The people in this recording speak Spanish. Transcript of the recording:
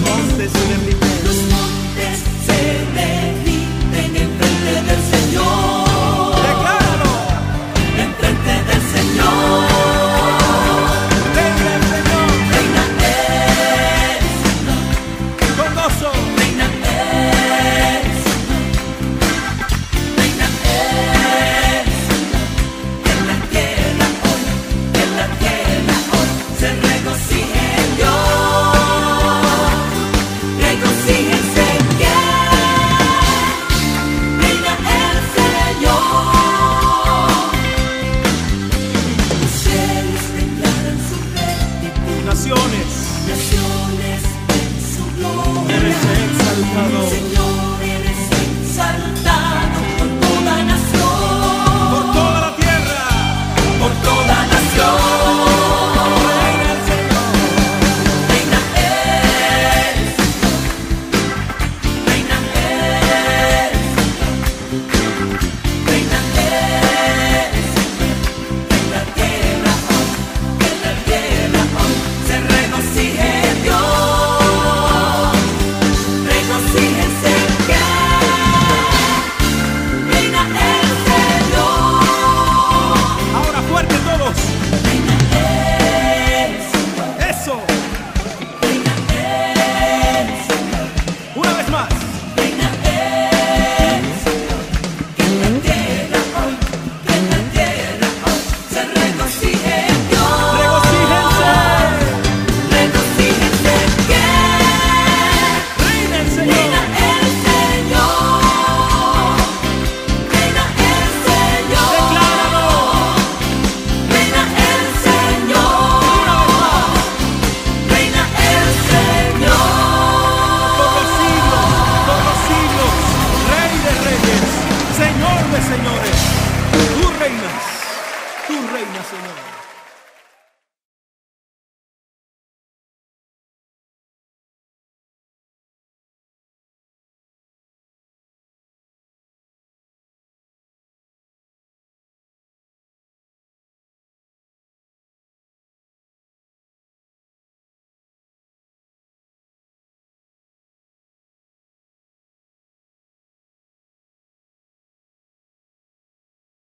voces en mi pecho. pasado. tu reina, Señor.